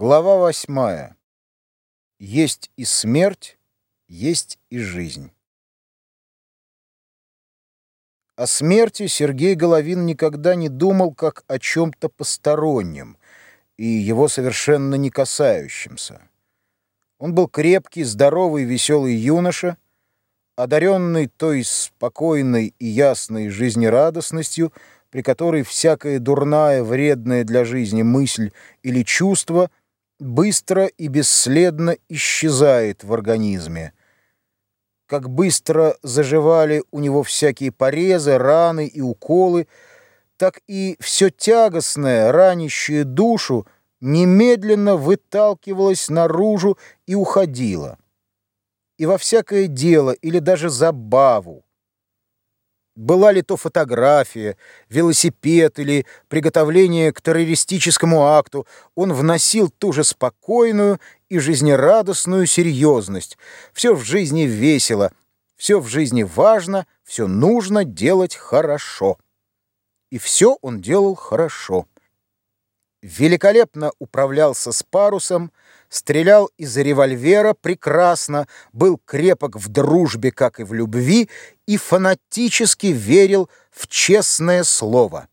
Глава восьмая. Есть и смерть, есть и жизнь. О смерти Сергей Головин никогда не думал как о чем-то постороннем и его совершенно не касающемся. Он был крепкий, здоровый, веселый юноша, одаренный той спокойной и ясной жизнерадостностью, при которой всякая дурная, вредная для жизни мысль или чувство быстро и бесследно исчезает в организме. Как быстро заживали у него всякие порезы, раны и уколы, так и все тягостное, ранящее душу, немедленно выталкивалось наружу и уходило. И во всякое дело или даже забаву, была ли то фотография, велосипед или приготовление к террористическому акту, он вносил ту же спокойную и жизнерадостную серьезность. Все в жизни весело, все в жизни важно, все нужно делать хорошо. И все он делал хорошо великолепно управлялся с парусом, стрелял из револьвера прекрасно, был крепок в дружбе, как и в любви, и фанатически верил в честное слово.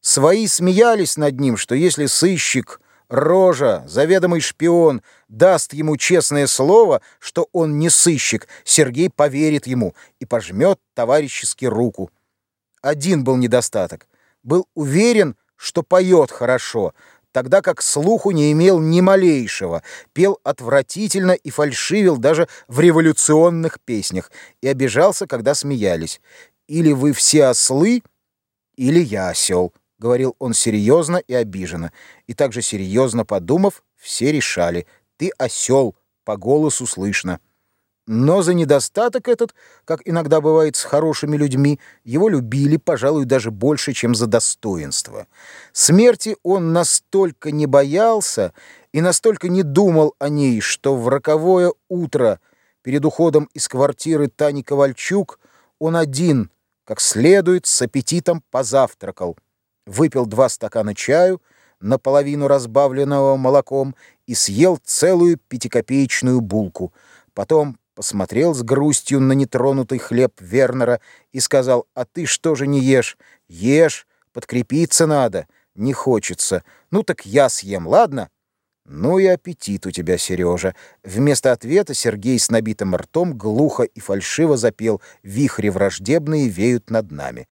Свои смеялись над ним, что если сыщик, рожа, заведомый шпион даст ему честное слово, что он не сыщик, Сергей поверит ему и пожмет товарищески руку. Один был недостаток. Был уверен, что поет хорошо, тогда как слуху не имел ни малейшего, пел отвратительно и фальшивил даже в революционных песнях и обижался, когда смеялись. «Или вы все ослы, или я осел», — говорил он серьезно и обиженно. И также серьезно подумав, все решали «ты осел, по голосу слышно». Но за недостаток этот, как иногда бывает с хорошими людьми, его любили, пожалуй, даже больше, чем за достоинство. Смерти он настолько не боялся и настолько не думал о ней, что в роковое утро перед уходом из квартиры Тани Ковальчук он один, как следует, с аппетитом позавтракал, выпил два стакана чаю, наполовину разбавленного молоком, и съел целую пятикопеечную булку. Потом посмотрел с грустью на нетронутый хлеб Вернера и сказал, «А ты что же не ешь? Ешь, подкрепиться надо. Не хочется. Ну так я съем, ладно?» «Ну и аппетит у тебя, Сережа!» Вместо ответа Сергей с набитым ртом глухо и фальшиво запел «Вихри враждебные веют над нами».